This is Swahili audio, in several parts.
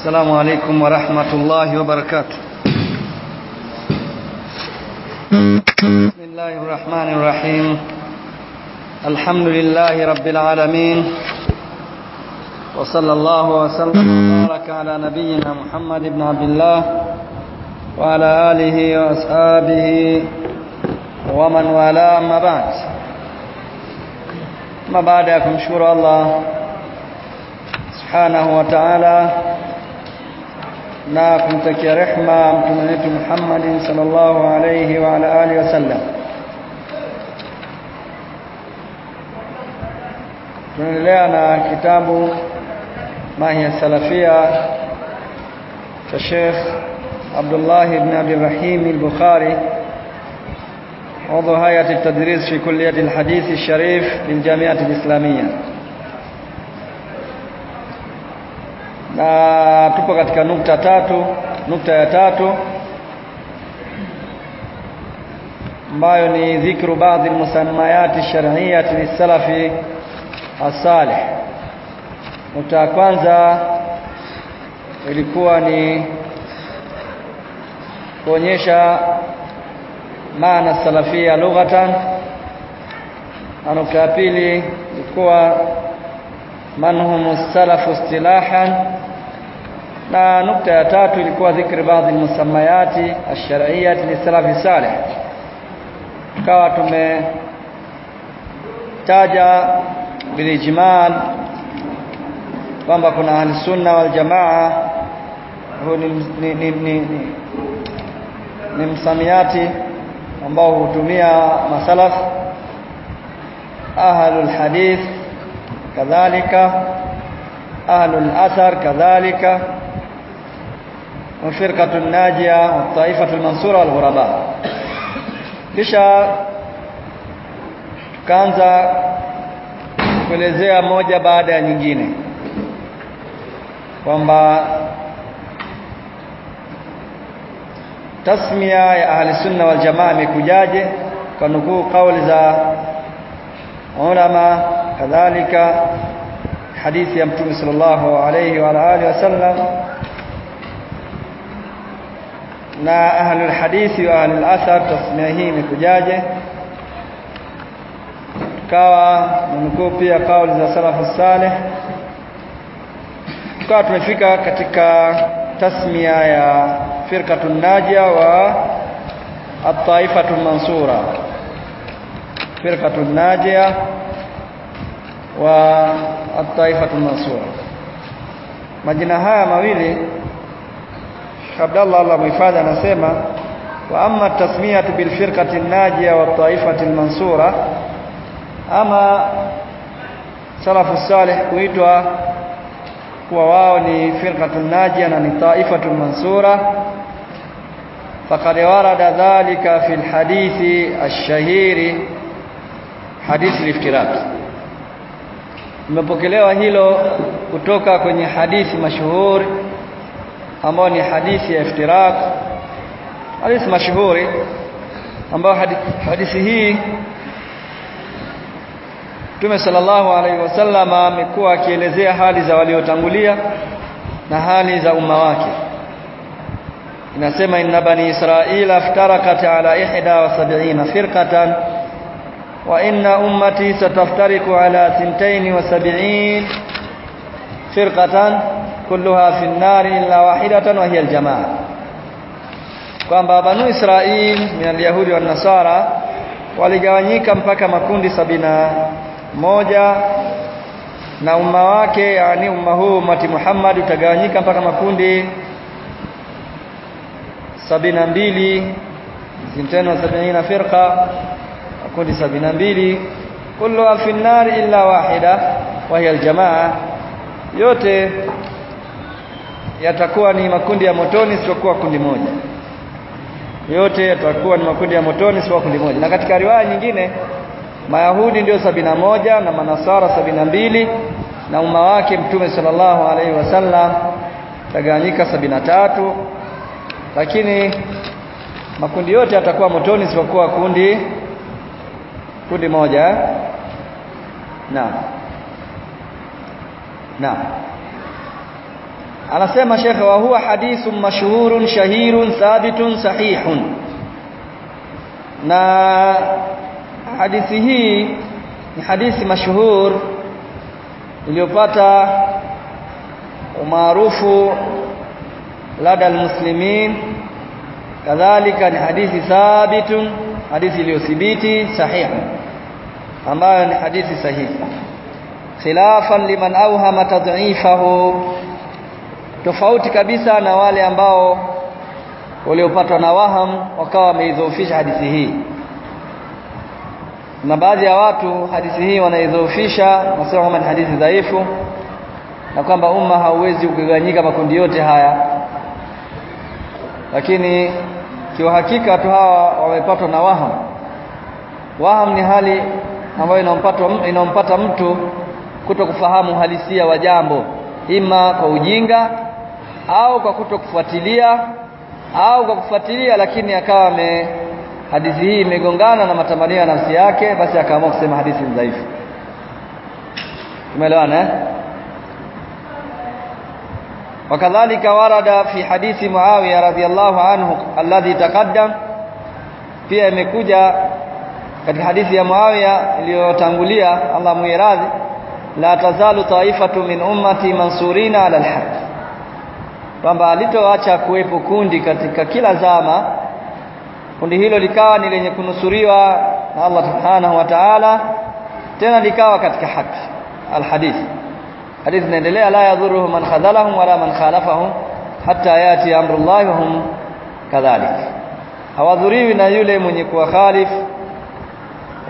السلام عليكم ورحمة الله وبركاته. بسم الله الرحمن الرحيم. الحمد لله رب العالمين. وصلى الله وسلم وبارك على نبينا محمد بن عبد الله وعلى آله وأصحابه ومن والاه أما بعد. ما بعد kumshukuru Allah subhanahu wa ta'ala ما كنتك رحمة من محمد صلى الله عليه وعلى آله وسلم. تنلينا كتاب ما هي السلفية الشيخ عبد الله بن عبد الرحيم البخاري عضو هيئة التدريس في كلية الحديث الشريف في الجامعة الإسلامية na tupo katika nukta tatu nukta ya tatu ambayo ni dhikru baadhi almusammayat shar'iyyah lisalafi as-salih. Nukta ya kwanza ilikuwa ni kuonyesha maana salafia lughatan na nukta ya pili ilikuwa man hum salafu istilahan na nukta ya tatu ilikuwa dhikri baadhi musammayati ash-shar'iyyah lisalafi salih. Tukawa tumetaja bilijmal kwamba kuna ahli sunna wal jamaa huu ni, ni, ni, ni, ni, ni msamiati ambao hutumia masalaf ahlul hadith kadhalika ahlul athar kadhalika وفرقه الناجيه والطائفه المنصوره والغرباء kisha tukaanza kuelezea moja baada ya nyingine kwamba tasmia ya ahli sunna wal jamaa imekujaje kwa nukuu kauli za ulama kadhalika hadithi ya mtume sallallahu alayhi wa alihi wasallam na ahlul hadithi wa ahlul athar tasmia hii imekujaje? Tukawa nukuu pia kauli za salafu saleh. Tukawa tumefika katika tasmia ya firqatun najia wa at-taifatu mansura. Firqatun najia wa at-taifatu mansura. Majina haya mawili Abdallah Allah muhifadhi anasema wa amma tasmiyatu bil firqati najia wa taifati mansura ama salafu salih kuitwa kuwa wao ni firqatun najia na ni taifatun mansura faqad warada dhalika fi alhadithi ash-shahiri hadithi al-iftirak imepokelewa hilo kutoka kwenye hadithi mashuhuri ambayo ni hadithi ya iftirak hadithi mashuhuri ambayo hadithi hii Mtume sallallahu alaihi wasallam amekuwa akielezea hali za waliotangulia na hali za umma wake. Inasema inna bani Israila iftarakat ala ihda wa sab'ina firqatan wa inna ummati sataftariku ala thintain wa sab'in firqatan kulluha fi an-nar illa wahidatan wa hiya al-jamaa. Kwamba banu Israil min al-yahudi wan nasara waligawanyika mpaka makundi sabina moja na umma wake yani umma huu umati Muhammad utagawanyika mpaka makundi sabina mbili sintano sabina firqa makundi sabina mbili kullu fi nar illa wahida wa hiya aljamaa yote yatakuwa ni makundi ya motoni siokuwa kundi moja. Yote yatakuwa ni makundi ya motoni isipokuwa kundi moja. Na katika riwaya nyingine Mayahudi ndio sabina moja na Manasara sabina mbili na umma wake Mtume sallallahu alaihi wasallam taganyika sabina tatu. Lakini makundi yote yatakuwa motoni isipokuwa kundi kundi moja. Na naam anasema shekhe wa huwa hadithun mashhurun shahirun thabitun sahihun. Na hadithi hii ni hadithi mashuhur iliyopata umaarufu lada almuslimin. Kadhalika ni hadithi thabitun hadithi iliyothibiti sahihi ambayo ni hadithi sahihi. Khilafan liman awhama tad'ifahu tofauti kabisa na wale ambao waliopatwa na waham wakawa wameidhoofisha hadithi hii. Na baadhi ya watu hadithi hii wanaidhoofisha wasema kwamba ni hadithi dhaifu na kwamba umma hauwezi kugawanyika makundi yote haya. Lakini kiuhakika watu hawa wamepatwa na waham. Waham ni hali ambayo inampata inampata mtu kuto kufahamu halisia wa jambo ima kwa ujinga au kwa kuto kufuatilia au kwa kufuatilia lakini akawa ame hadithi hii imegongana na matamanio ya nafsi yake basi akaamua kusema hadithi dhaifu tumeelewana eh وكذلك ورد في حديث معاوية رضي الله عنه الذي تقدم pia imekuja katika hadithi ya Muawiya iliyotangulia Allah muiradhi la tazalu taifatu min ummati mansurina ala alhaq kwamba alitoacha kuwepo kundi katika kila zama. Kundi hilo likawa ni lenye kunusuriwa na Allah subhanahu wa ta'ala tena likawa katika haki alhadith. Hadithi inaendelea la yadhuruhu man khadhalahum wala man khalafahum hatta yati amrullahi wa hum kadhalik. Hawadhuriwi na yule mwenye kuwakhalifu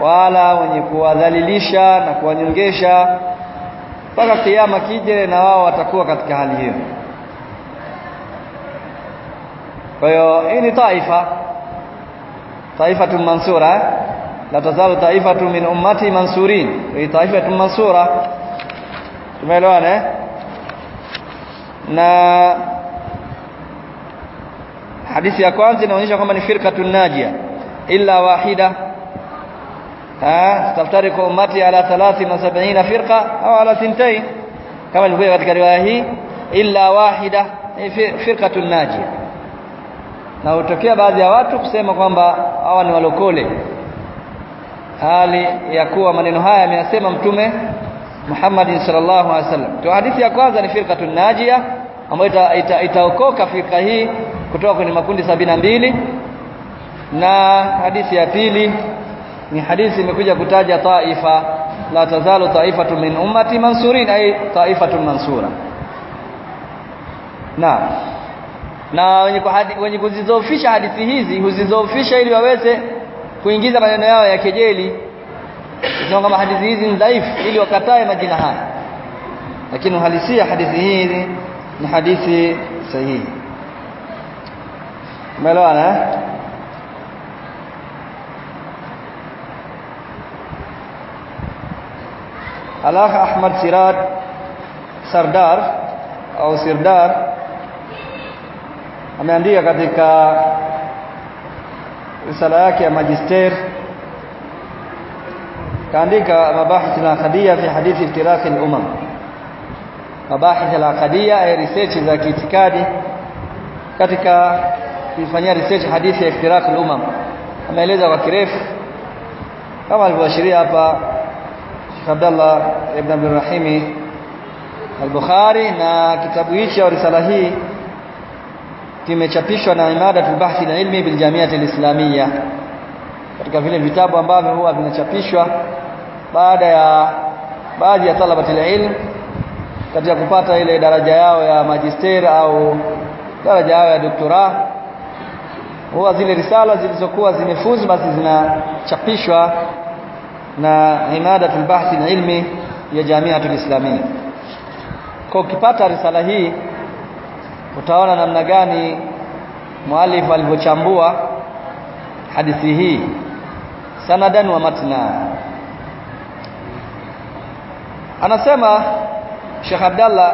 wala mwenye kuwadhalilisha na kuwanyongesha mpaka kiyama kije na wao watakuwa katika hali hiyo kwa hiyo hii ni taifa taifatu mansura la tazalu taifatu min ummati mansurin hii taifatu mansura tumeelewana eh na hadithi ya kwanza inaonyesha kwamba ni firqatun najia illa wahida ha taftariqu ummati ala 73 firqa au ala thintain kama ilivyo katika riwaya hii illa wahida firqatun najia na hutokea baadhi ya watu kusema kwamba hawa ni walokole hali ya kuwa maneno haya ameyasema mtume Muhammad sallallahu alaihi wasallam. to hadithi ya kwanza ni firqatun najia ambayo itaokoka ita, ita firqa hii kutoka kwenye makundi sabina mbili na hadithi ya pili ni hadithi imekuja kutaja taifa la tazalu taifatu min ummati mansurin ay taifatun mansura. Naam. Na wenye wenye kuzizoofisha hadithi hizi huzizoofisha ili waweze kuingiza maneno yao ya kejeli. Sio kama hadithi hizi ni dhaifu ili wakatae majina haya. Lakini uhalisia hadithi hizi ni hadithi sahihi. Umeelewana eh? Alakh Ahmad Sirad Sardar au Sirdar ameandika katika risala yake ya magister kaandika mabahith al-aqdiyya fi hadithi iftiraq al-umam. Mabahith al-aqdiyya ay research za kiitikadi katika kuifanyia research hadithi ya iftiraq al-umam. Ameeleza kwa kirefu kama alivyoashiria hapa Sheikh Abdullah ibn Abdul Rahim al-Bukhari na kitabu hicho risala hii kimechapishwa na Imadatul Bahthi na Ilmi bil Jami'ah al-Islamiyya. Katika vile vitabu ambavyo huwa vinachapishwa baada ya baadhi ya talabati ilm katika kupata ile daraja yao ya magister au daraja yao ya doktora huwa zile risala zilizokuwa zimefuzu basi zinachapishwa na imadatul bahthi na ilmi ya jamiatul islamia kwa ukipata risala hii utaona namna gani muallif alivyochambua hadithi hii sanadan wa matna anasema Sheikh Abdallah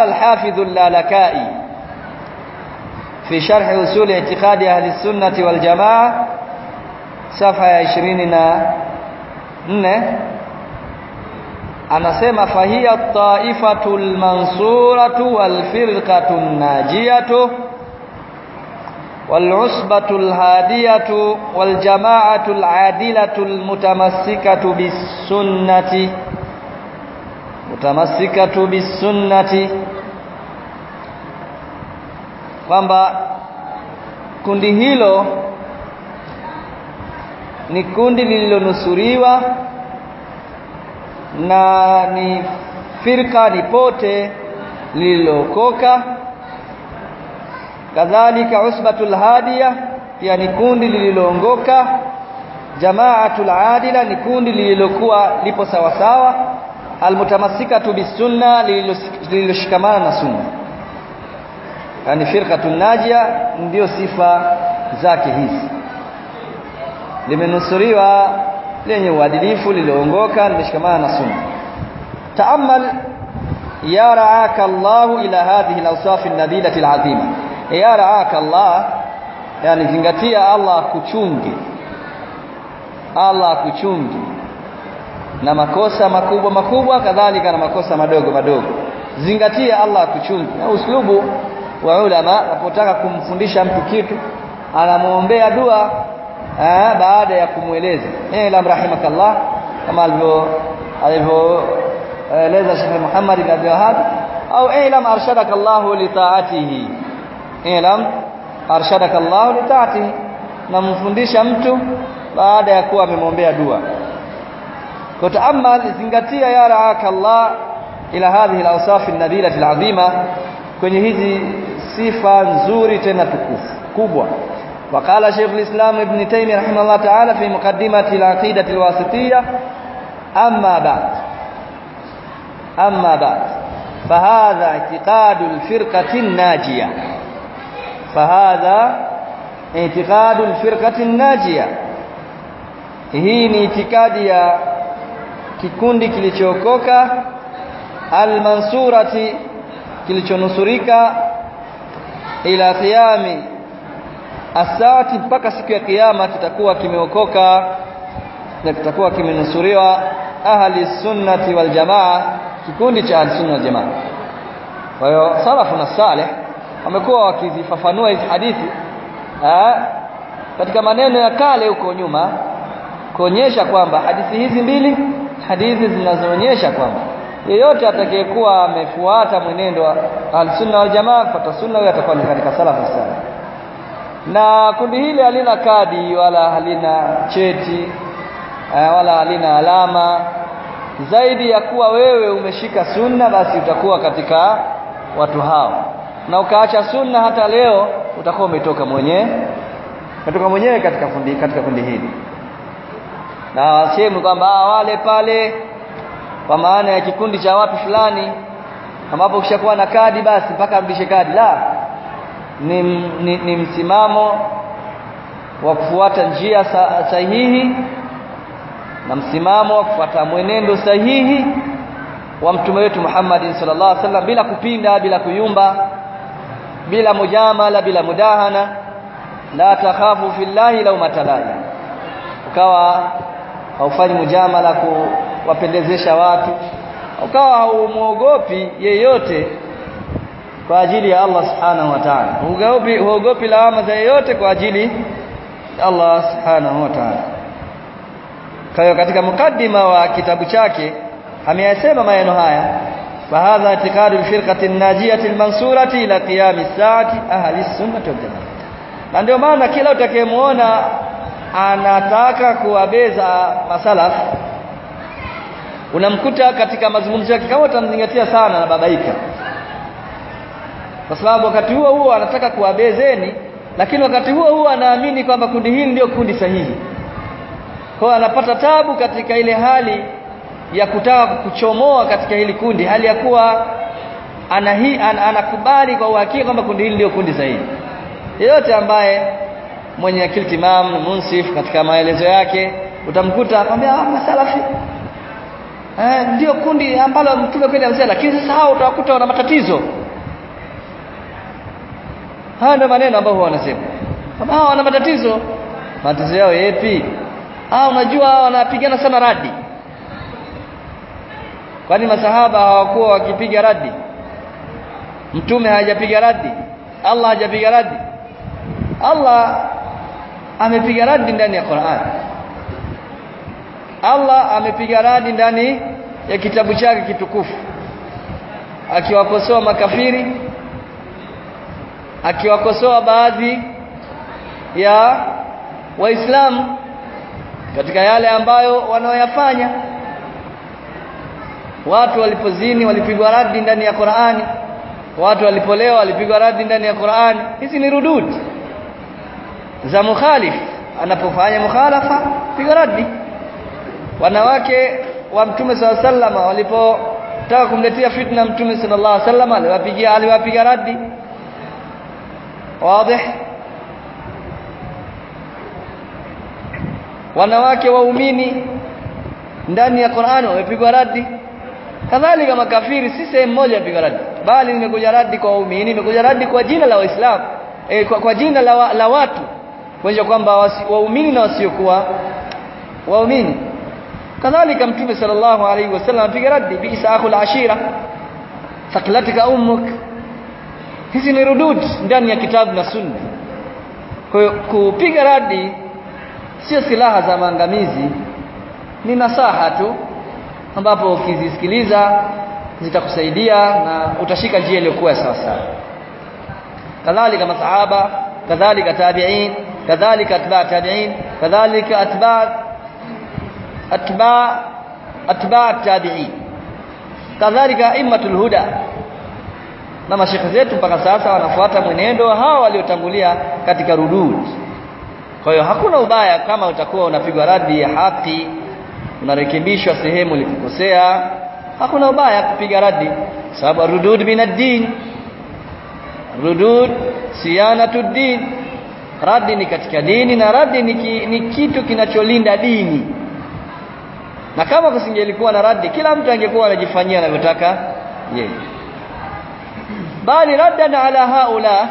الحافظ اللالكائي في شرح أصول اعتقاد أهل السنة والجماعة صفحة 24 anasema fahiya taifatul mansuratu wal firqatun najiyatu wal usbatul hadiyatu wal jama'atul adilatul mutamassikatu bis sunnati mutamassikatu bis sunnati kwamba kundi hilo ni kundi lililonusuriwa na ni firka ni pote lililokoka. Kadhalika usbatul hadiya pia ni kundi lililoongoka. Jamaatul adila ni kundi lililokuwa lipo sawa sawa almutamassikatu bisunna lililoshikamana na sunna. Yani firqatun najia ndio sifa zake hizi. Limenusuriwa lenye uadilifu lilioongoka limeshikamana na sunna. Taamal ya raaka Allah ila hadhihi al-awsaf an-nabilati al-azima. Ya raaka Allah yani zingatia Allah kuchunge Allah kuchunge na makosa makubwa makubwa kadhalika na makosa madogo madogo. Zingatia Allah kuchungi na uslubu wa ulama wanapotaka kumfundisha mtu kitu anamuombea dua aa, baada ya kumweleza eh la rahimakallah kama alivyo alivyoeleza Sheikh Muhammad ibn Abdul Wahhab au ilam arshadaka Allah li ta'atihi ilam arshadaka Allah li ta'atihi namfundisha mtu baada ya kuwa amemwombea dua kwa taamal zingatia ya raaka Allah ila hadhihi al-awsaf an-nabilati al-azima kwenye hizi sifa nzuri tena tukufu kubwa وقال شيخ الإسلام ابن تيمية رحمه الله تعالى في مقدمة العقيدة الواسطية أما بعد أما بعد فهذا اعتقاد الفرقة الناجية فهذا اعتقاد الفرقة الناجية. hii ni itikadi ya kikundi kilichookoka almansurati kilichonusurika ila qiyami asati mpaka siku ya kiyama kitakuwa kimeokoka na kitakuwa kimenusuriwa ahli sunnati wal jamaa kikundi cha ahli sunna wal jamaa. Kwa hiyo salafu na saleh wamekuwa wakizifafanua hizi hadithi katika maneno ya kale huko nyuma kuonyesha kwamba hadithi hizi mbili hadithi zinazoonyesha kwamba yeyote atakayekuwa amefuata mwenendo wa al-sunna wal jamaa fata sunna katika salafu salih na kundi hili halina kadi wala halina cheti wala halina alama. Zaidi ya kuwa wewe umeshika sunna basi utakuwa katika watu hao. Na ukaacha sunna hata leo utakuwa umetoka mwenyewe umetoka mwenyewe katika kundi katika kundi hili. Na wasemi kwamba wale pale kwa maana ya kikundi cha watu fulani ambapo ukishakuwa na kadi basi mpaka arudishe kadi. La ni, ni, ni msimamo wa kufuata njia sa, sahihi na msimamo wa kufuata mwenendo sahihi wa mtume wetu Muhammad sallallahu alaihi wasallam bila kupinda bila kuyumba bila mujamala bila mudahana la takhafu fillahi law matalaya ukawa haufanyi mujamala kuwapendezesha watu ukawa haumuogopi yeyote kwa ajili ya Allah subhanahu wa ta'ala. Huogopi huogopi lawama za yeyote kwa ajili ya Allah subhanahu wa ta'ala. Kwa hiyo katika mukaddima wa kitabu chake ameyasema maneno haya al-firqati an-najiyati al-mansurati ila qiyam as-saati ahli sunnah wal jamaa. Na ndio maana kila utakayemuona anataka kuwabeza masalaf unamkuta katika mazungumzo yake kama utamzingatia sana na babaika kwa sababu wakati huo huo anataka kuwabezeni lakini wakati huo huo anaamini kwamba kundi hili ndio kundi sahihi. Kwa anapata tabu katika ile hali ya kutaka kuchomoa katika hili kundi hali ya kuwa anahi, an, anakubali kwa uhakika kwamba kundi hili ndio kundi sahihi. Yeyote ambaye mwenye akili timamu munsif katika maelezo yake utamkuta akwambia ah masalafi. Eh, ndio kundi ambalo mtume kweli amesema lakini sasa hao utawakuta wana matatizo haya ndio maneno ambayo wanasema. Kama hao wana matatizo matatizo yao yapi? Ah unajua wanapigana sana radi. Kwani masahaba hawakuwa wakipiga radi? Mtume hajapiga radi? Allah hajapiga radi? Allah amepiga radi ndani ya Qur'an. Allah amepiga radi ndani ya kitabu chake kitukufu. Akiwakosoa makafiri akiwakosoa baadhi ya waislamu katika yale ambayo wanaoyafanya. Watu walipozini walipigwa radi ndani ya Qur'ani. Watu walipolewa walipigwa radi ndani ya Qur'ani. Hizi ni rudud za mukhalif. Anapofanya mukhalafa pigwa radi wanawake wa mtume SAW sallama walipotaka kumletea fitna mtume sallallahu alaihi wasallam aliwapigia aliwapiga radi wazi wanawake waumini ndani ya Qur'an wamepigwa radi. Kadhalika makafiri si sehemu moja wamepigwa radi. Bali nimekuja radi kwa waumini nimekuja radi kwa jina la waislamu. E, kwa, kwa jina la, la watu. Kuonyesha kwamba waumini na wasiokuwa waumini. Kadhalika mtume sallallahu alaihi wasallam apiga radi bi isaakul ashira thaklatika ummuk hizi ni rudud ndani ya kitabu na sunna. Kwa hiyo kupiga radi sio silaha za maangamizi. Ni nasaha tu ambapo ukizisikiliza zitakusaidia na utashika njia iliyokuwa sawa sawa. Kadhalika masahaba kadhalika tabi'in kadhalika atba' tabi'in kadhalika atba' atba' atba' tabi'in. Kadhalika immatul huda na mashekhe zetu mpaka sasa wanafuata mwenendo hawa waliotangulia katika rudud. Kwa hiyo hakuna ubaya kama utakuwa unapigwa radi ya haki unarekebishwa sehemu ulikukosea hakuna ubaya kupiga radi sababu rudud min ad-din. Rudud siyanatu din radi ni katika dini na radi ni, ki, ni kitu kinacholinda dini. Na kama kusingelikuwa na radi kila mtu angekuwa anajifanyia anavyotaka yeye bali raddan ala haula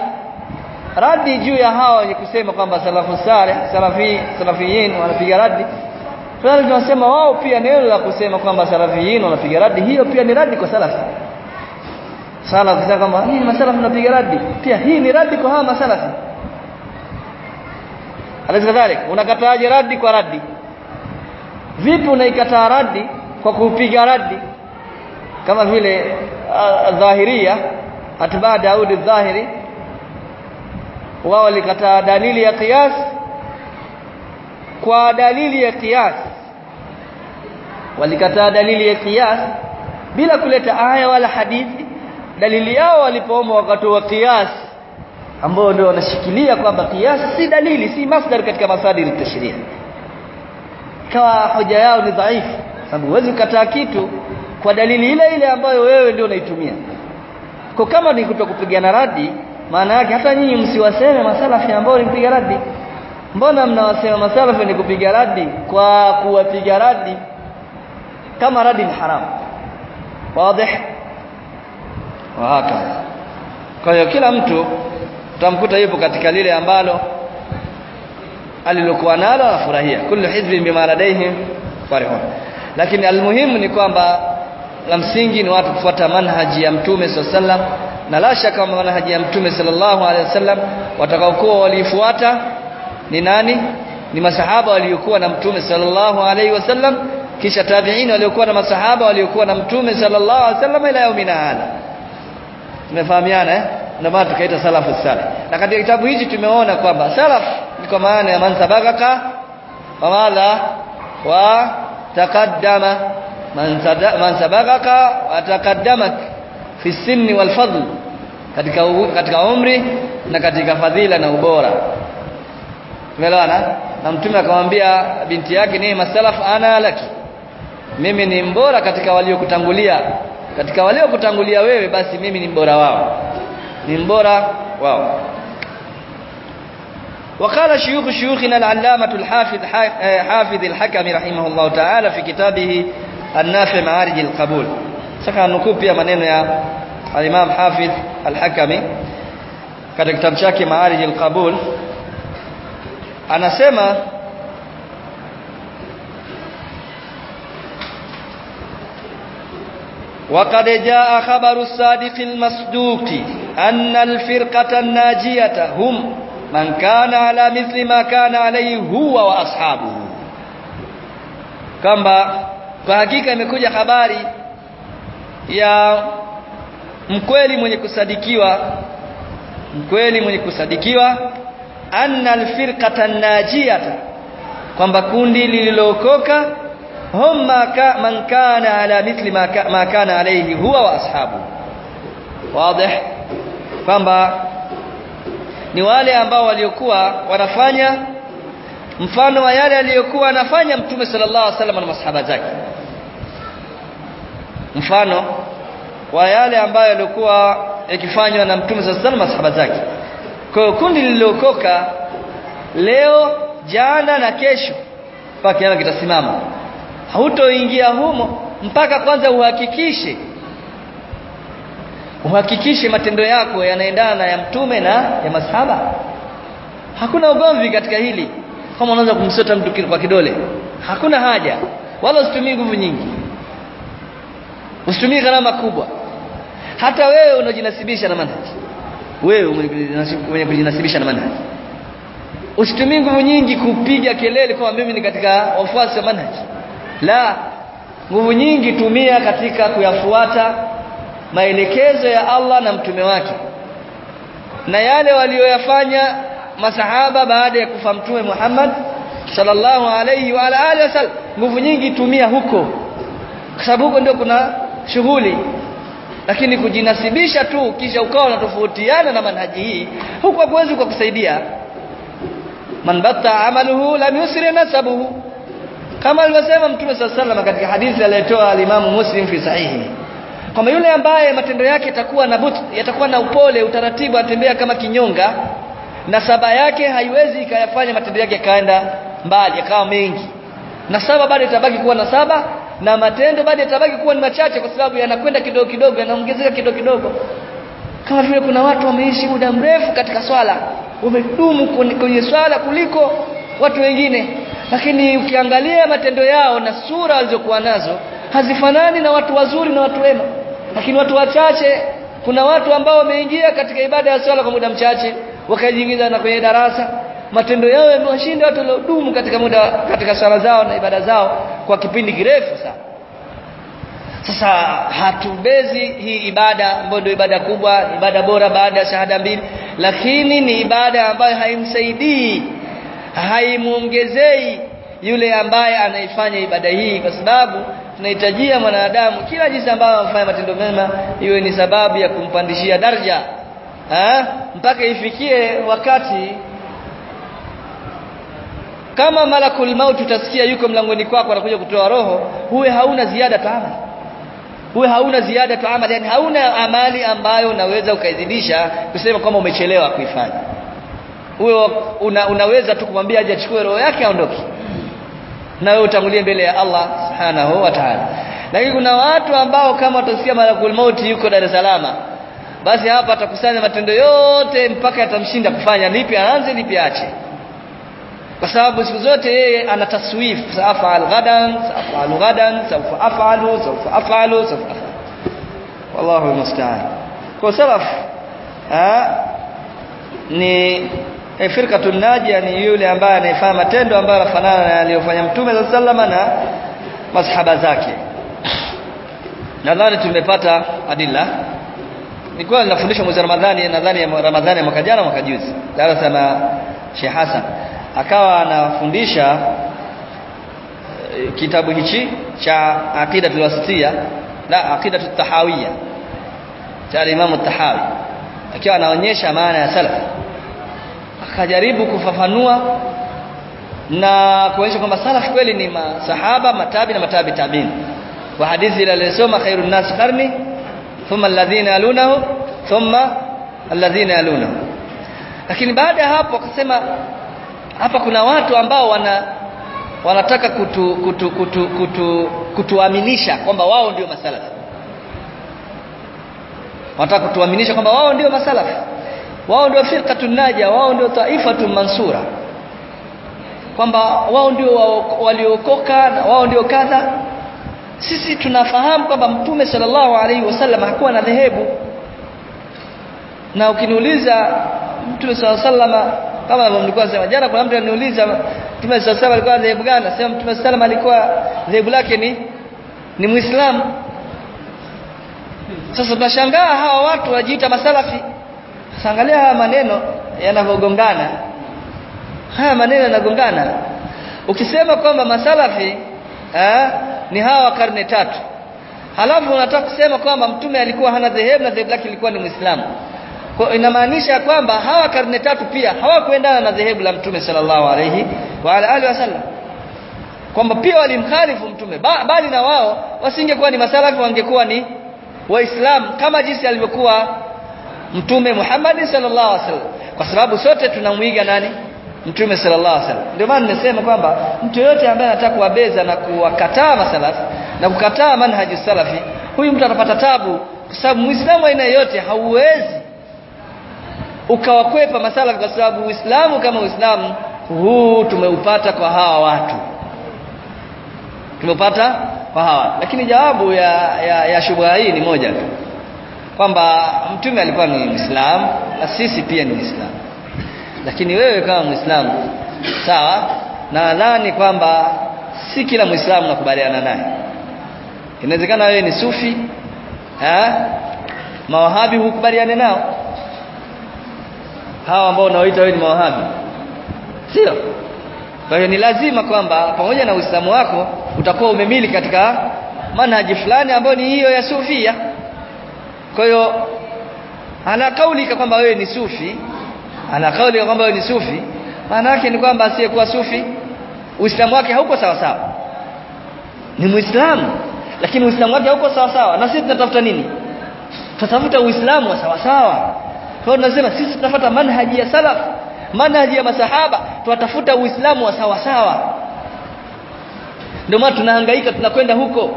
radi juu ya hawa wenye kusema kwamba salafu saleh salafi salafiyin wanapiga radi. Fulani tunasema wao pia neno la kusema kwamba salafiyin wanapiga radi. Hiyo pia ni radi kwa salafi. Sala kusema kwamba hii masalafi wanapiga radi. Pia hii ni radi kwa hawa masalafi. Alikadhalik unakataaje radi kwa radi? Vipi unaikataa radi kwa kupiga radi? Kama vile dhahiria atba Daudi dhahiri wao walikataa dalili ya qiyas. Kwa dalili ya qiyas walikataa dalili ya qiyas bila kuleta aya wala hadithi. Dalili yao walipoomba wakati wa qiyas ambao ndio wanashikilia kwamba qiyas si dalili si masdar katika masadiri tashri'i ikawa hoja yao ni dhaifu sababu huwezi kukataa kitu kwa dalili ile ile ambayo wewe ndio unaitumia kwa kama ni kutokupigana radi maana yake hata nyinyi msiwaseme masalafi ambao ni kupiga radi. Mbona mnawasema masalafi ni kupiga radi? Kwa kuwapiga radi kama radi ni haramu wazi wahaka kwa hiyo kila mtu utamkuta yupo katika lile ambalo alilokuwa nalo afurahia. kullu hizbin bima ladayhim farihun. Lakini almuhimu ni kwamba la msingi ni watu kufuata manhaji ya mtume sallam na la shaka manhaji ya mtume sallallahu alaihi wasallam watakaokuwa walifuata ni nani? Ni masahaba waliokuwa na mtume sallallahu alaihi wasallam kisha tabi'in waliokuwa na masahaba waliokuwa na mtume sallallahu alaihi wasallam ila yaumina hada tumefahamiana eh? Ndio maana tukaita salafu salih na katika kitabu hichi tumeona kwamba salaf ni kwa maana ya man sabaka wa madha wa taqaddama man, man sabaqaka wa taqaddamak fi sinni wal fadl katika katika umri na katika fadhila na ubora tumeelewana na mtume akamwambia binti yake ni masalaf ana laki mimi ni mbora katika waliokutangulia katika waliokutangulia wewe basi mimi ni mbora wao ni mbora wao وقال شيوخ شيوخنا العلامة الحافظ حافظ الحكم رحمه الله تعالى في كتابه النافع معارج القبول. saka nukuu pia maneno ya al-Imam Hafidh al-Hakami katika kitabu chake Ma'arij al-Qabul anasema وقد جاء خبر الصادق المصدوق أن الفرقة الناجية هم من كان على مثل ما كان عليه هو وأصحابه. kwamba kwa hakika imekuja habari ya mkweli mwenye kusadikiwa mkweli mwenye kusadikiwa anna alfirqata najiyata kwamba kundi lililookoka hum man kana ala mithli ma kana alayhi huwa wa ashabu. Wazi kwamba ni wale ambao waliokuwa wanafanya mfano wa yale aliyokuwa anafanya mtume sallallahu alaihi wasallam na masahaba zake mfano wa yale ambayo yalikuwa yakifanywa na mtume sallallahu alaihi wasallam masahaba zake. Kwa kundi liliokoka leo jana na kesho mpaka kiama kitasimama. Hautoingia humo mpaka kwanza uhakikishe. Uhakikishe matendo yako yanaendana na ya mtume na ya masahaba. Hakuna ugomvi katika hili. Kama unaweza kumsota mtu kwa kidole. Hakuna haja. Wala usitumie nguvu nyingi usitumie gharama kubwa. Hata wewe unajinasibisha na manhaji wewe mwenye kujinasibisha na manhaji usitumie nguvu nyingi kupiga kelele kwa mimi ni katika wafuasi wa manhaji la nguvu nyingi tumia katika kuyafuata maelekezo ya Allah na mtume wake. Na yale walioyafanya masahaba baada ya kufa mtume Muhammad sallallahu alayhi wa alihi wasallam nguvu nyingi tumia huko. Kwa sababu huko ndio kuna shughuli. Lakini kujinasibisha tu kisha ukawa unatofautiana na manhaji hii huko hakuwezi kukusaidia man batta amaluhu lam yusri nasabuhu. Kama alivyosema mtume sallallahu wasallam katika hadithi aliyotoa alimamu Muslim fi sahihi kwamba yule ambaye matendo yake yatakuwa na but yatakuwa na upole utaratibu atembea kama kinyonga nasaba yake haiwezi ikayafanya matendo yake yakaenda mbali akawa mengi. Nasaba bado itabaki kuwa nasaba na matendo bado yatabaki kuwa ni machache kwa sababu yanakwenda kidogo kidogo yanaongezeka kidogo kidogo. Kama vile kuna watu wameishi muda mrefu katika swala wamedumu kwenye swala kuliko watu wengine. Lakini ukiangalia matendo yao na sura walizokuwa nazo hazifanani na watu wazuri na watu wema. Lakini watu wachache kuna watu ambao wameingia katika ibada ya swala kwa muda mchache wakajiingiza na kwenye darasa matendo yao yamewashinda watu waliodumu katika muda katika sala zao na ibada zao kwa kipindi kirefu sana. Sasa hatubezi hii ibada ambayo ndio ibada kubwa ibada bora baada ya shahada mbili lakini ni ibada ambayo haimsaidii haimuongezei yule ambaye anaifanya ibada hii kwa sababu tunahitajia mwanadamu kila jinsi ambayo anafanya matendo mema iwe ni sababu ya kumpandishia daraja mpaka ifikie wakati kama malakul maut utasikia yuko mlangoni kwako anakuja kutoa roho huwe hauna ziada taama. Huwe hauna ziada taama yani hauna amali ambayo unaweza ukaizidisha kusema kwamba umechelewa kuifanya. Huwe una, unaweza tu kumwambia aje achukue roho yake aondoke. Na wewe utangulie mbele ya Allah subhanahu wa ta'ala. Lakini kuna watu ambao kama utasikia malakul maut yuko Dar es Salaam basi hapa atakusanya matendo yote mpaka atamshinda kufanya. Lipi aanze lipi aache kwa sababu siku zote yeye ana taswif safal ghadan safal ghadan sawfa afalu sawfa afalu sawfa afalu. Wallahu almusta'an. Kwa salaf ni e, firqatul najia ni yule ambaye anayefanya matendo ambayo yanafanana na aliyofanya mtume sallallahu na masahaba zake. Nadhani tumepata adilla. Nilikuwa ninafundisha mwezi Ramadhani nadhani Ramadhani ya mwaka jana mwaka juzi. Darasa na Sheikh Hassan akawa anafundisha e, kitabu hichi cha aqida tulwasitia la aqida tahawiyya cha Imam Tahawi akiwa anaonyesha maana ya salaf akajaribu kufafanua na kuonyesha kwamba salaf kweli ni masahaba matabi na matabi tabin wa hadithi ile aliyosoma khairun nas qarni thumma alladhina yalunahu thumma alladhina yalunahu. Lakini baada ya hapo akasema hapa kuna watu ambao wana wanataka kutu kutu kutu kutu kutuaminisha kwamba wao ndio masalafi wanataka kutuaminisha kwamba wao ndio masalafi wao ndio firqatun naja wao ndio taifatun mansura. Kwamba wao ndio waliokoka na wao ndio kadha. Sisi tunafahamu kwamba mtume sallallahu alaihi wasallam hakuwa na dhehebu. Na ukiniuliza mtume sallallahu alaihi wasallam kama mlikuwa sema jana kuna mtu aliniuliza mtume sallallahu alikuwa dhehebu gani? Nasema mtume sallallahu alikuwa dhehebu lake ni ni muislamu. Sasa tunashangaa hawa watu wajiita masalafi. Sasa angalia haya maneno yanavyogongana. Haya maneno yanagongana. Ukisema kwamba masalafi eh, ni hawa karne tatu. Halafu unataka kusema kwamba mtume alikuwa hana dhehebu na dhehebu lake lilikuwa ni muislamu kwa inamaanisha kwamba hawa karne tatu pia hawakuendana na dhehebu la mtume sallallahu alayhi wa alihi wasallam. Kwamba pia walimkhalifu mtume. Ba, bali na wao wasingekuwa ni masalafi wangekuwa ni waislamu kama jinsi alivyokuwa mtume Muhammad sallallahu alaihi wasallam. Kwa sababu sote tunamwiga nani? Mtume sallallahu alaihi wasallam. Ndio maana nimesema kwamba mtu yote ambaye anataka kuwabeza na kuwakataa masalafi na kukataa manhaji salafi huyu mtu atapata tabu. Kwa sababu muislamu aina yote hauwezi ukawakwepa masala kwa sababu uislamu kama uislamu huu tumeupata kwa hawa watu. Tumepata kwa hawa lakini jawabu ya, ya, ya shubha hii ni moja tu. Kwamba mtume alikuwa ni Muislamu na sisi pia ni Muislamu. Lakini wewe kama Muislamu sawa na nadhani kwamba si kila Muislamu nakubaliana naye. Inawezekana wewe ni sufi eh? Mawahabi hukubaliane nao hawa ambao unaoita wewe ni mawahabi sio? Kwa hiyo ni lazima kwamba pamoja na Uislamu wako utakuwa umemili katika manhaji fulani ambayo ni hiyo ya sufia. Kwa hiyo ana kauli kwamba wewe ni sufi. Ana kauli kwamba wewe ni sufi. Maana yake ni kwamba asiyekuwa sufi uislamu wake hauko sawa sawa. Ni muislamu. Lakini uislamu wake hauko sawa sawa. Na sisi tunatafuta nini? Tutafuta uislamu wa sawa sawa kwa hiyo tunasema sisi tunafuata manhaji ya salaf manhaji ya masahaba tunatafuta uislamu wa sawa sawa. Ndio maana tunahangaika tunakwenda huko.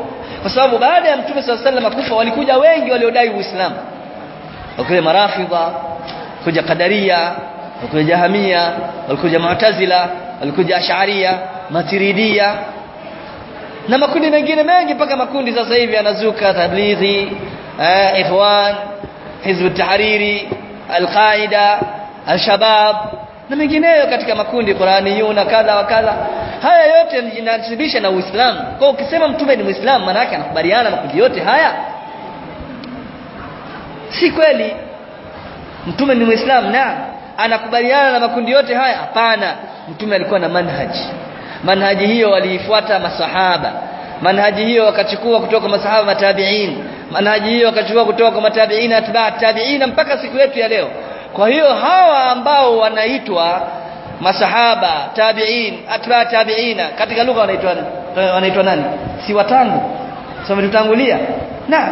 Kwa sababu baada ya mtume sallallahu alaihi kufa walikuja wengi waliodai uislamu. Wakile marafidha kuja kadaria walikuja jahamia walikuja mu'tazila walikuja ash'aria matiridia na makundi mengine mengi mpaka makundi sasa hivi yanazuka tablighi eh, ikhwan hizb tahriri alqaida alshabab na mengineyo katika makundi Qur'aniyuna kadha wa kadha. Haya yote yanajinasibisha na Uislamu. Kwa ukisema mtume ni Muislamu maana yake anakubaliana na makundi yote haya. Si kweli mtume ni Muislamu na anakubaliana na makundi yote haya? Hapana. Mtume alikuwa na manhaji. Manhaji hiyo waliifuata masahaba. Manhaji hiyo wakachukua kutoka masahaba matabiin manhaji hiyo akachukua kutoka kwa matabiina atba tabiina mpaka siku yetu ya leo. Kwa hiyo hawa ambao wanaitwa masahaba tabiin atba tabiina katika lugha wanaitwa wanaitwa nani? Si watangu. Sio wametutangulia? Na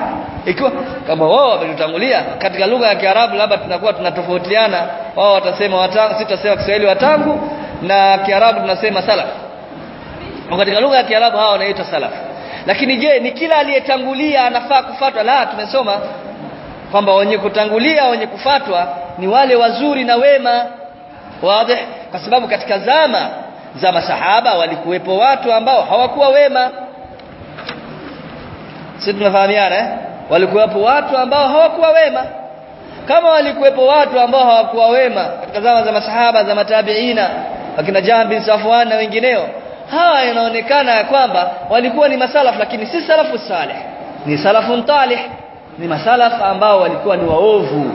ikiwa kama wao wametutangulia katika lugha ya Kiarabu labda tunakuwa tunatofautiana wao watasema watangu sisi tutasema Kiswahili watangu na Kiarabu tunasema salaf. Katika lugha ya Kiarabu hawa wanaitwa salaf lakini je ni kila aliyetangulia anafaa kufatwa la tumesoma kwamba wenye kutangulia wenye kufatwa ni wale wazuri na wema. Wazi. Kwa sababu katika zama za masahaba walikuwepo watu ambao hawakuwa wema. Sisi tunafahamiana eh? Walikuwepo watu ambao hawakuwa wema. Kama walikuwepo watu ambao hawakuwa wema katika zama za masahaba za matabiina wakina Jabir bin Safwan na wengineo hawa inaonekana ya kwamba walikuwa ni masalaf lakini si salafu saleh ni salafun talih. Ni masalaf ambao walikuwa ni waovu.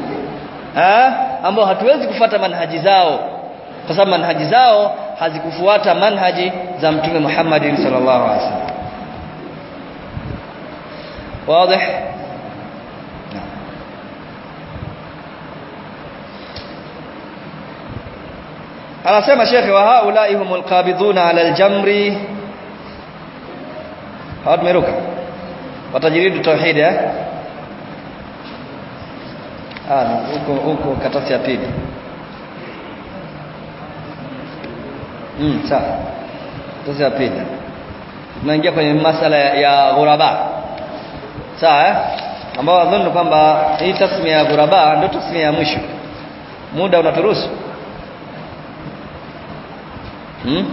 Ha? ambao hatuwezi kufata manhaji zao. Kwa sababu manhaji zao hazikufuata manhaji za mtume Muhammad sallallahu alaihi wasallam. Wazi. Anasema shekhe wa haulai humul qabiduna ala aljamri. Hawa watajiridu tauhid eh? Ah huko huko katasi ya pili. Mm sawa. Katasi ya pili. Tunaingia kwenye masala ya ghuraba. Sawa eh? Ambao nadhani kwamba hii tasmia ya ghuraba ndio tasmia ya mwisho. Muda unaturuhusu hmm?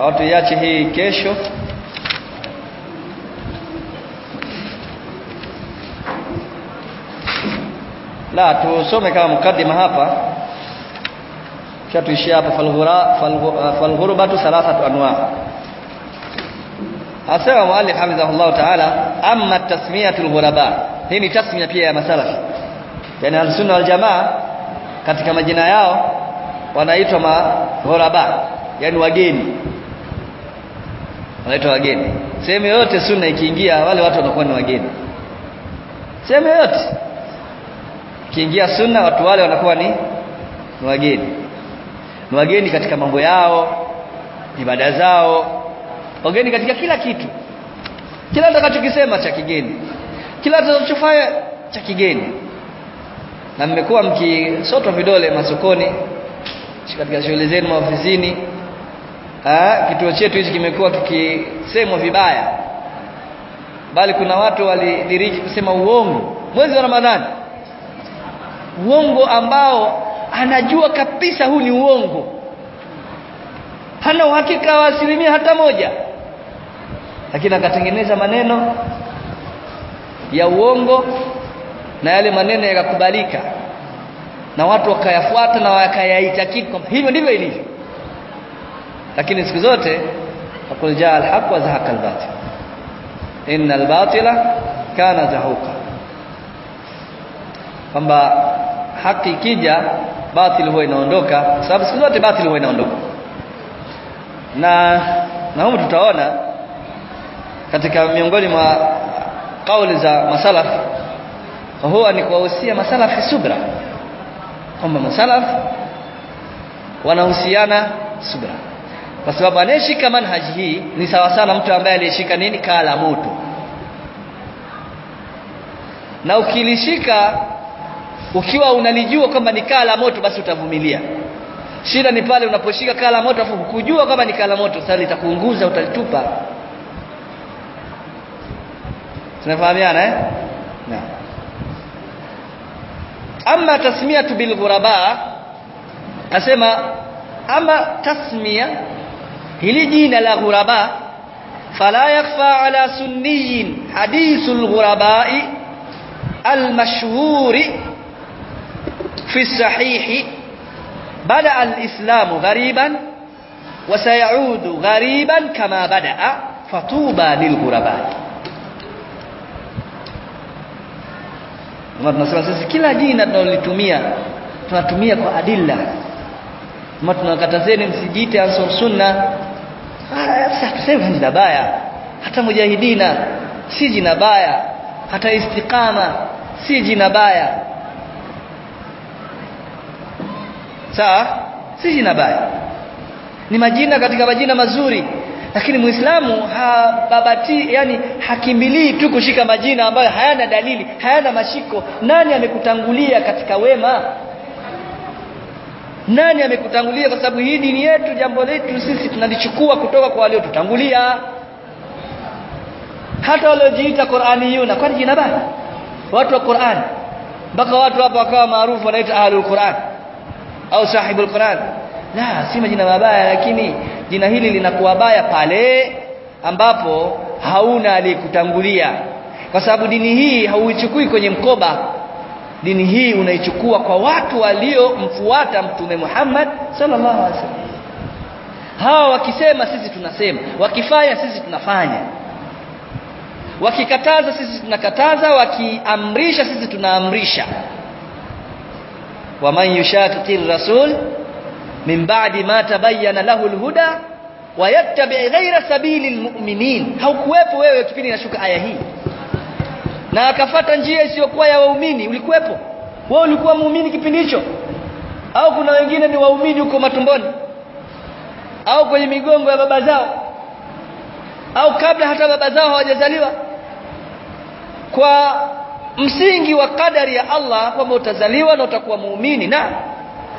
au hii kesho. La tusome kama mukaddima hapa. Kisha tuishie hapa. Falghurubatu uh, thalathatu anwa asema muallif hamidahullah taala amma tasmiyatul ghuraba. hii ni tasmia pia ya masalafi yani wal waljamaa katika majina yao wanaitwa maghoraba yani wageni. Wanaitwa wageni. Sehemu yote sunna ikiingia wale watu wanakuwa ni wageni. Sehemu yote ikiingia sunna watu wale wanakuwa ni, ni wageni. Ni wageni katika mambo yao ibada zao wageni katika kila kitu. Kila atakachokisema cha kigeni. Kila atakachofanya cha kigeni. Na mmekuwa mkisotwa vidole masokoni katika shughuli zenu maofisini kituo chetu hichi kimekuwa kikisemwa vibaya. Bali kuna watu walidiriki kusema uongo. Mwezi wa Ramadhani. Uongo ambao anajua kabisa huu ni uongo. Hana uhakika wa asilimia hata moja. Lakini akatengeneza maneno ya uongo na yale maneno yakakubalika na watu wakayafuata na wakayaitakidi kwamba hivyo ndivyo ilivyo. Lakini siku zote akul jaa alhaq wa zahaqa albatil. Inna albatila kana zahuqa. Kwamba haki ikija batil huwa inaondoka. Sababu siku zote batil huwa inaondoka. Na na humu tutaona katika miongoni mwa kauli za masalaf huwa ni kuwahusia masalafi subra kwamba masalaf wanahusiana subra. Kwa sababu anayeshika manhaji hii ni sawa sana mtu ambaye aliyeshika nini? Kaa la moto. Na ukilishika ukiwa unalijua kwamba ni kaa la moto basi utavumilia. Shida ni pale unaposhika kaa la moto afu kujua kwamba ni kaa moto sasa litakuunguza utalitupa. Tunafahamiana eh ama tasmiyatu bil ghuraba asema ama tasmiya hili jina la ghuraba fala yakfa ala sunniyin hadithul ghurabai المشهور في الصحيح بدأ الإسلام غريبا وسيعود غريبا كما بدأ فطوبى kama tunasema sisi kila jina tunalitumia tunatumia kwa adilla. Maana tunakatazeni msijiite ansar sunna. Ah, sasa tuseme ni baya. Hata mujahidina si jina baya. Hata istiqama si jina baya. Sawa? Si jina baya. Ni majina katika majina mazuri lakini muislamu hababati yani hakimbilii tu kushika majina ambayo hayana dalili hayana mashiko. Nani amekutangulia katika wema? Nani amekutangulia? Kwa sababu hii dini yetu jambo letu sisi tunalichukua kutoka kwa waliotutangulia. Hata waliojiita Qur'aniyuna kwani jina baya? Watu wa Qur'an. Mpaka watu hapo wakawa maarufu wanaita ahlul Qur'an au sahibul Qur'an. La si majina mabaya lakini jina hili linakuwa baya pale ambapo hauna aliyekutangulia. Kwa sababu dini hii hauichukui kwenye mkoba. Dini hii unaichukua kwa watu waliomfuata mtume Muhammad sallallahu alaihi wasallam. Hawa wakisema sisi tunasema wakifanya sisi tunafanya. Wakikataza sisi tunakataza wakiamrisha sisi tunaamrisha. Waman yushaqiqi rasul min ba'di ma tabayyana lahu alhuda wa yattabi' ghayra sabili almu'minin. Haukuwepo wewe kipindi inashuka aya hii. Na akafata njia isiyokuwa ya waumini ulikuwepo? Wewe ulikuwa muumini kipindi hicho? Au kuna wengine ni waumini huko matumboni? Au kwenye migongo ya baba zao? Au kabla hata baba zao hawajazaliwa? Kwa msingi wa kadari ya Allah kwamba utazaliwa na utakuwa muumini na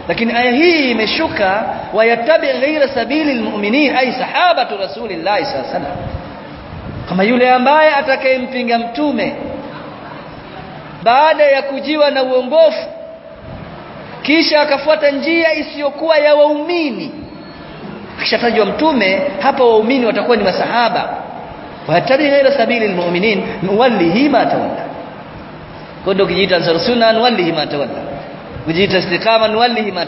lakini aya hii imeshuka wayatabi ghaira sabili almu'minin ay sahabatu rasulillahi sallallahu alaihi kama yule ambaye atakayempinga mtume baada ya kujiwa na uongofu kisha akafuata njia isiyokuwa ya waumini akishatajwa mtume hapa waumini watakuwa ni masahaba. Wayatabi ghaira sabili almu'minin nuwallihi ma tawalla. Kwa ndio ukijiita ansar sunna ma tawalla ukijiita istiqama nuwallihi ma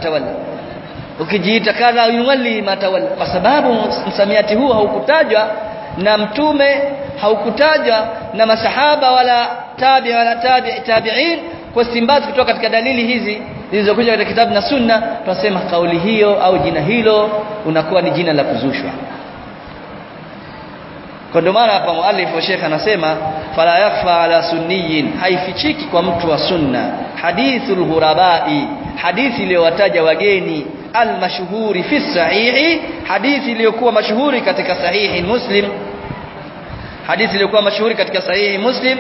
ukijiita kadha nuwallihi ma tawalla kwa sababu msamiati huu haukutajwa na mtume haukutajwa na masahaba wala tabi wala tabi tabi'in kwa istinbat kutoka katika dalili hizi zilizokuja katika kitabu na sunna tunasema kauli hiyo au jina hilo unakuwa ni jina la kuzushwa kwa ndio maana hapa muallif wa Sheikh anasema fala yakfa ala sunniyin haifichiki kwa mtu wa sunna. Hadithul ghurabai hadithi iliyowataja wageni almashhuri fi sahihi hadithi iliyokuwa mashuhuri katika sahihi muslim. Hadithi iliyokuwa mashuhuri katika sahihi muslim.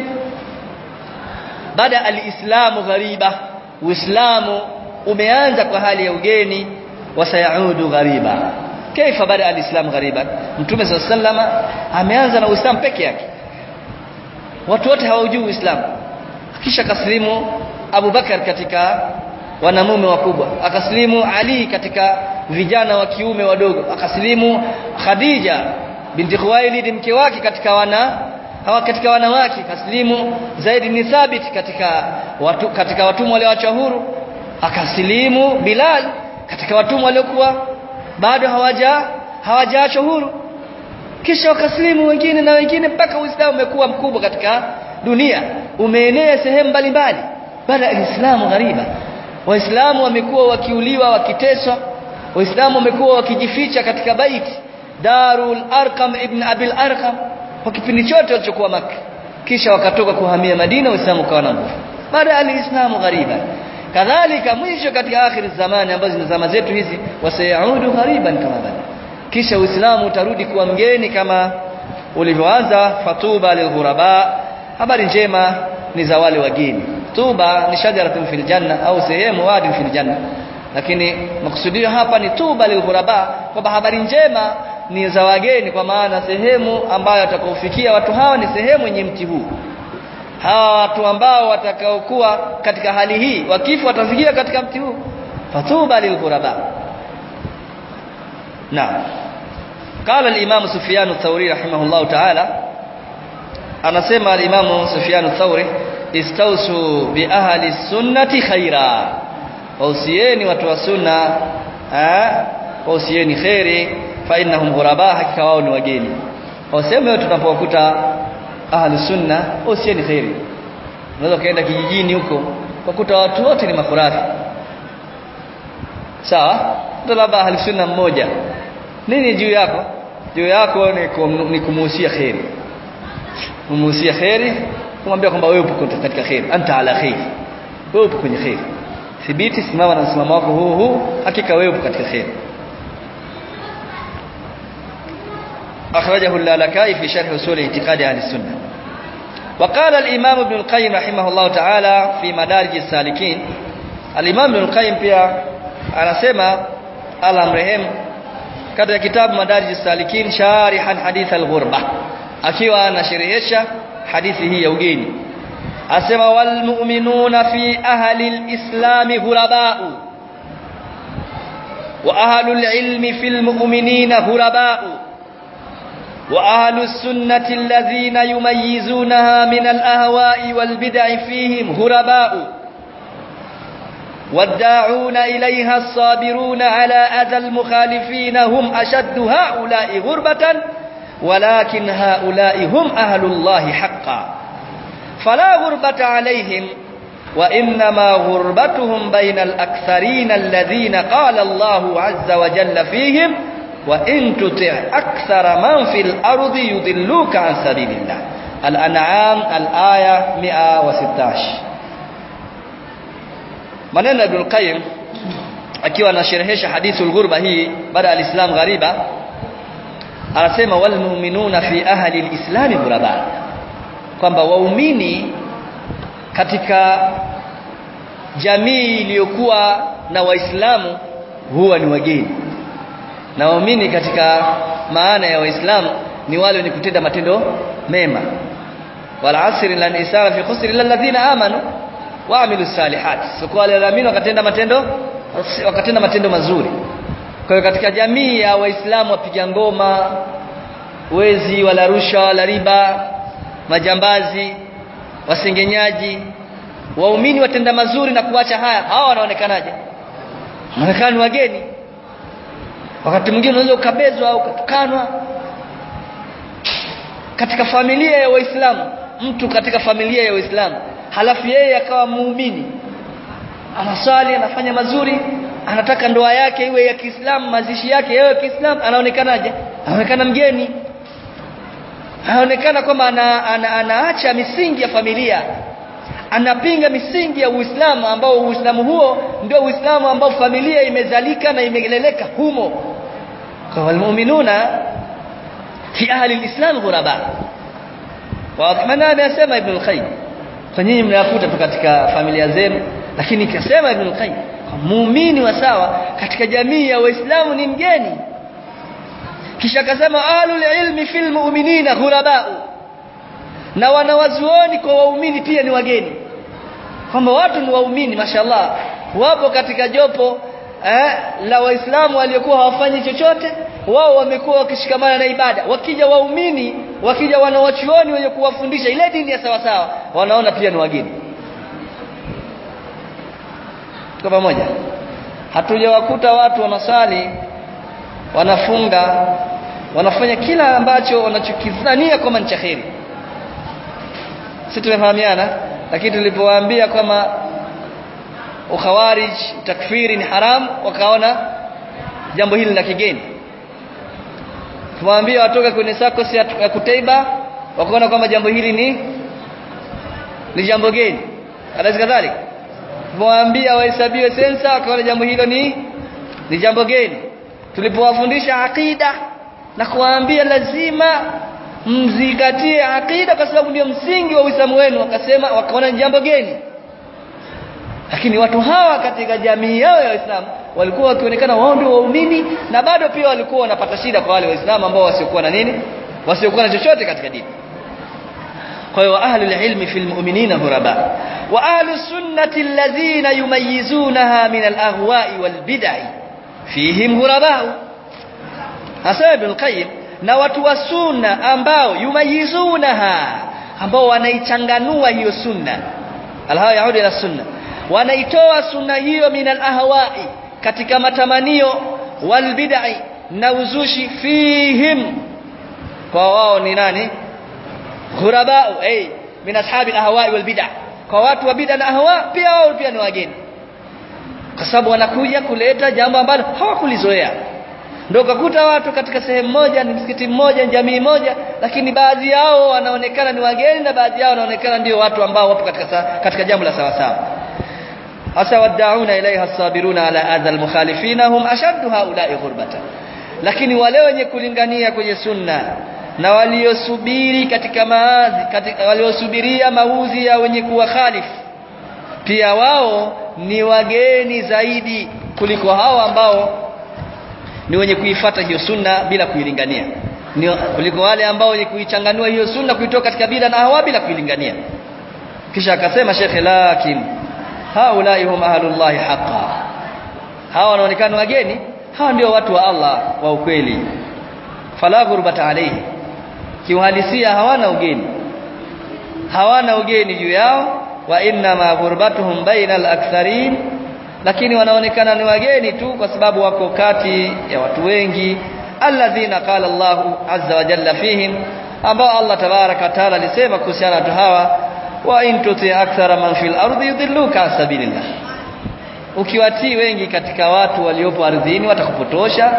Bada alislamu ghariba uislamu umeanza kwa hali ya ugeni wasayaudu ghariba kaifa bada alislam ghariban? Mtume sallama ameanza na uislamu peke yake. Watu wote hawajui uislamu. Kisha kaslimu Abu Bakar katika wanamume wakubwa. Akaslimu Ali katika vijana wa kiume wadogo. Akaslimu Khadija binti Khuwailid mke wake katika wana hawa katika wanawake. Kaslimu Zaid bin Thabit katika watu katika watumwa walioachwa huru. Akaslimu Bilal katika watumwa waliokuwa bado hawaja hawajaachwa huru kisha wakaslimu wengine na wengine mpaka Uislamu umekuwa mkubwa katika dunia. Umeenea sehemu mbalimbali. Baada ya Uislamu ghariba. Waislamu wamekuwa wakiuliwa wakiteswa. Waislamu wamekuwa wakijificha katika baiti. Darul Arqam ibn Abil Arqam kwa kipindi chote walichokuwa Makka. Kisha wakatoka kuhamia Madina waislamu kawa na baada ya islamu ghariba kadhalika mwisho katika akhir zamani ambazo ni zama zetu hizi wasayaudu ghariban kama bada. Kisha uislamu utarudi kuwa mgeni kama ulivyoanza fatuba lilghuraba habari njema ni za wale wageni. Tuba ni shajaratun fil janna au sehemu wadi fil janna. Lakini makusudio hapa ni tuba lilghuraba kwamba habari njema ni za wageni kwa maana sehemu ambayo atakaofikia watu hawa ni sehemu yenye mti huu hawa watu ambao watakaokuwa katika hali hii wakifu watafikia katika mti huu fatuba lilghuraba naam قال الامام سفيان الثوري رحمه الله تعالى anasema al-Imam Sufyan al-Thawri istausu bi ahli sunnati khaira wausieni watu wa sunna eh wausieni khairi fa innahum ghuraba hakika wao ni wageni waseme tunapokuta ahli sunna usieni khairi unaweza kaenda kijijini huko ukakuta watu wote ni makhurafi sawa? Ndio labda sunna mmoja. Nini juu yako? Juu yako ni, kum, ni kumuhusia khairi kumuhusia khairi kumwambia kwamba wewe upo katika khairi anta ala khair wewe upo kwenye khair thibiti simama na msimamo wako huu huu hakika wewe upo katika khair أخرجه اللالكاي في شرح أصول اعتقاد أهل السنة. وقال الإمام ابن القيم رحمه الله تعالى في مدارج السالكين الإمام ابن القيم فيها أنا سيما الأمرهم كتب كتاب مدارج السالكين شارحا حديث الغربة. أكيوا أن شريحش حديثه يوجيني أسمى والمؤمنون في أهل الإسلام غرباء وأهل العلم في المؤمنين غرباء sunnati alladhina yumayyizunaha min al-ahwa'i wal bid'i fihim ghuraba'u والداعون إليها الصابرون على أذى المخالفين هم أشد هؤلاء غربة ولكن هؤلاء هم أهل الله حقا. فلا غربة عليهم وإنما غربتهم بين الأكثرين الذين قال الله عز وجل فيهم وإن تطع أكثر من في الأرض يضلوك عن سبيل الله الأنعام الآية 116 maneno Ibn Qayyim akiwa anasherehesha hadithul ghurba hii baada ya alislam ghariba anasema wal mu'minuna fi ahli alislam ghuraba kwamba waumini katika jamii iliyokuwa na waislamu huwa ni wageni na waumini katika maana ya waislamu ni wale wenye kutenda matendo mema. Wal asri lan isara fi khusri illa alladhina amanu wa amilu salihat. So kwa wale walioamini wakatenda matendo wakatenda matendo mazuri. Kwa hiyo katika jamii ya waislamu wapiga ngoma wezi wala rusha wala riba majambazi wasengenyaji waumini watenda mazuri na kuacha haya hawa wanaonekanaje? Wanaonekana ni wageni wakati mwingine unaweza ukabezwa au ukatukanwa katika familia ya waislamu mtu katika familia ya waislamu halafu yeye akawa muumini anasali anafanya mazuri anataka ndoa yake iwe ya Kiislamu mazishi yake yawe ya Kiislamu anaonekanaje? Anaonekana mgeni. Anaonekana kwamba ana, ana, anaacha misingi ya familia anapinga misingi ya Uislamu ambao Uislamu huo ndio Uislamu ambao familia imezalika na imeleleka humo. Walmu'minuna fi ahli alislam ghuraba. Wa maana amesema ibn al-qayyim kwa nyinyi mnayakuta tu katika familia zenu lakini kasema ibn al-qayyim muumini wa sawa katika jamii ya waislamu ni mgeni. Kisha akasema alul ilmi fil mu'minina ghuraba na wanawazuoni kwa waumini pia ni wageni kwamba watu ni waumini mashallah. Wapo katika jopo eh, la waislamu waliokuwa hawafanyi chochote wao wamekuwa wakishikamana na ibada. Wakija waumini wakija wanawachuoni wenye kuwafundisha ile dini ya sawa sawa wanaona pia ni wageni. Kwa pamoja? Hatujawakuta watu wanasali wanafunga wanafanya kila ambacho wanachokidhania kwamba ni chaheri si tumefahamiana lakini tulipowaambia kama ukhawarij takfiri ni haram wakaona jambo hili la kigeni. Tuwaambia watoke kwenye sakos ya kutaiba wakaona kwamba jambo hili ni ni jambo geni. Alazi kadhalika. Tuwaambia wahesabiwe sensa wakaona jambo hilo ni ni jambo geni. Tulipowafundisha akida na kuwaambia lazima mzingatie akida kwa sababu ndio msingi wa Uislamu wenu. Wakasema wakaona jambo geni. Lakini watu hawa katika jamii yao ya Uislamu walikuwa wakionekana wao ndio waumini na bado pia walikuwa wanapata shida kwa wale waislamu ambao wasiokuwa na nini wasiokuwa na chochote katika dini. Kwa hiyo ahlul ilmi fil mu'minina huraba wa ahlus sunnati alladhina yumayyizunaha min al-ahwa'i wal fihim huraba hasa ibn qayyim na watu wa sunna ambao yumayizunaha ambao wanaichanganua hiyo sunna. Alhawa yaudi ila sunna. Wanaitoa sunna hiyo min alahwai katika matamanio wal bid'i na uzushi fihim. Kwa wao ni nani? Ghurabau ay min ashabi alahwai wal bid'a. Kwa watu wa bid'a na ahwa pia wao pia ni wageni. Kwa sababu wanakuja kuleta jambo ambalo hawakulizoea ndio ukakuta watu katika sehemu moja ni msikiti mmoja jamii moja lakini baadhi yao wanaonekana ni wageni na baadhi yao wanaonekana ndio watu ambao wapo katika katika jambo la sawa sawa hasa wadauna ilaiha sabiruna ala adha almukhalifina hum ashaddu haula'i ghurbata. Lakini wale wenye kulingania kwenye sunna na waliosubiri katika maadhi katika waliosubiria mauzi ya wenye kuwa khalif pia wao ni wageni zaidi kuliko hao ambao ni wenye kuifata hiyo sunna bila kuilingania. Ni kuliko wale ambao wenye kuichanganua hiyo sunna kuitoa katika bid'a na hawa bila kuilingania. Kisha akasema shekhe lakin haulai hum ahlullahi haqa hawa wanaonekana wageni. Hawa ndio watu wa Allah wa ukweli. Fala ghurbata alayhi. Kiuhalisia hawana ugeni. Hawana ugeni juu yao. Wa inna ma ghurbatuhum bainal aktharin lakini wanaonekana ni wageni tu kwa sababu wako kati ya watu wengi. Alladhina qala Allah azza wa jalla fihim ambao Allah tabaraka taala alisema kuhusiana watu hawa wa in tuti akthara man fil ardi yudilluka sabilillah. Ukiwatii wengi katika watu waliopo ardhini watakupotosha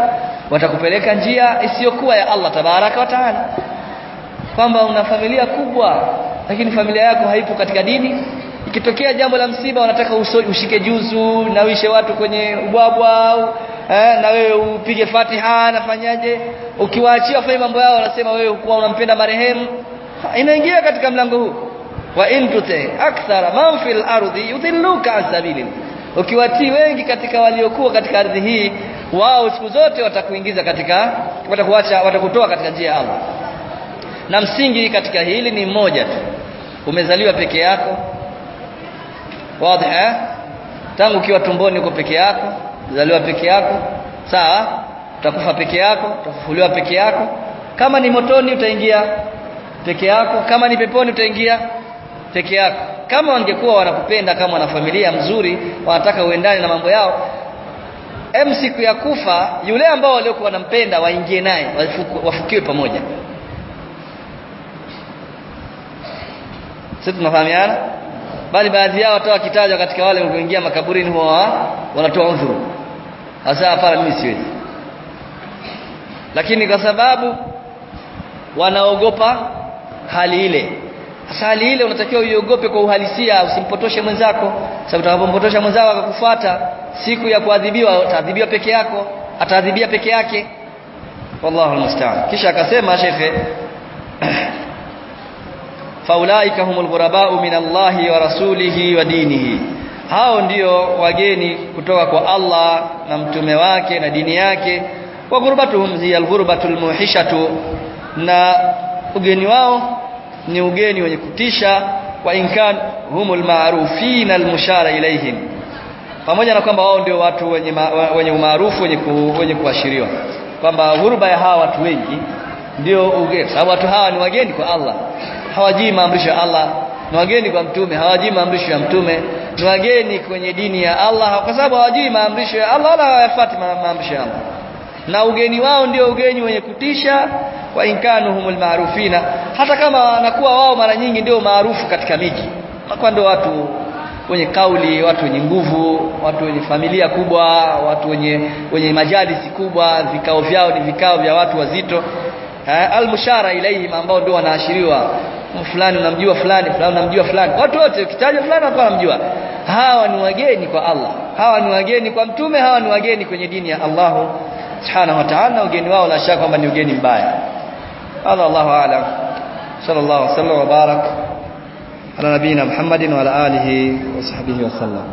watakupeleka njia isiyokuwa ya Allah tabaraka wa taala. Kwamba una familia kubwa lakini familia yako haipo katika dini ikitokea jambo la msiba wanataka ushike juzu na uishe watu kwenye ubwabwa eh, na wewe upige Fatiha nafanyaje? Ukiwaachia wafanye mambo yao wanasema wewe kuwa unampenda marehemu. Inaingia katika mlango huu. Wa intute akthara man fil ardi yudhilluka asabili ukiwatii wengi katika waliokuwa katika ardhi hii wao siku zote watakuingiza katika watakuacha watakutoa katika njia ya Allah. Na msingi katika hili ni mmoja tu. Umezaliwa peke yako wazi eh? Tangu ukiwa tumboni uko peke yako uzaliwa peke yako sawa? Utakufa peke yako utafufuliwa peke yako. Kama ni motoni utaingia peke yako kama ni peponi utaingia peke yako. Kama wangekuwa wanakupenda kama wana familia mzuri wanataka uendane na mambo yao em siku ya kufa yule ambao waliokuwa wanampenda waingie naye wafukiwe pamoja. Sisi tunafahamiana bali baadhi yao hata wakitajwa katika wale walioingia makaburini huwa wanatoa udhuru hasa hapana mimi siwezi. Lakini kwa sababu wanaogopa hali ile. Sasa hali ile unatakiwa uiogope kwa uhalisia usimpotoshe mwenzako. Sababu utakapompotosha mwenzako akakufuata siku ya kuadhibiwa utaadhibiwa peke yako ataadhibia peke yake. Wallahu almusta'an. Kisha akasema shekhe faulaika humul ghurabau min Allahi wa rasulihi wa dinihi. Hao ndio wageni kutoka kwa Allah na mtume wake na dini yake. Wa ghurbatuhum hiya alghurbatul muhishatu. Na ugeni wao ni ugeni wenye kutisha. Wa inkan humul ma'rufin almushara ilaihim pamoja na kwamba wao ndio watu wenye wenye umaarufu wenye wenye kuashiriwa. Kwamba ghurba ya hawa watu wengi ndio ugeni sababu watu hawa ni wageni kwa Allah hawajui maamrisho ya Allah. Ni wageni kwa mtume hawajii maamrisho ya mtume. Ni wageni kwenye dini ya Allah kwa sababu hawajii maamrisho ya Allah wala hawayafuati maamrisho ya Allah. Na ugeni wao ndio ugeni wenye kutisha wa inkanuhumul maarufina. Hata kama wanakuwa wao mara nyingi ndio maarufu katika miji. Kwa ndio watu wenye kauli watu wenye nguvu watu wenye familia kubwa watu wenye wenye majalisi kubwa vikao vyao ni vikao vya watu wazito almushara ilaihim ambao ndio wanaashiriwa. Fulani unamjua fulani fulani unamjua fulani. Watu wote ukitaja fulani watu wanamjua. Hawa ni wageni kwa Allah. Hawa ni wageni kwa mtume hawa ni wageni kwenye dini ya Allah subhanahu wa ta'ala. Ugeni wao la shaka kwamba ni ugeni mbaya. Allah Allahu a'lam. Sallallahu alaihi wa barak ala nabina Muhammadin wa ala alihi wa sahbihi wa sallam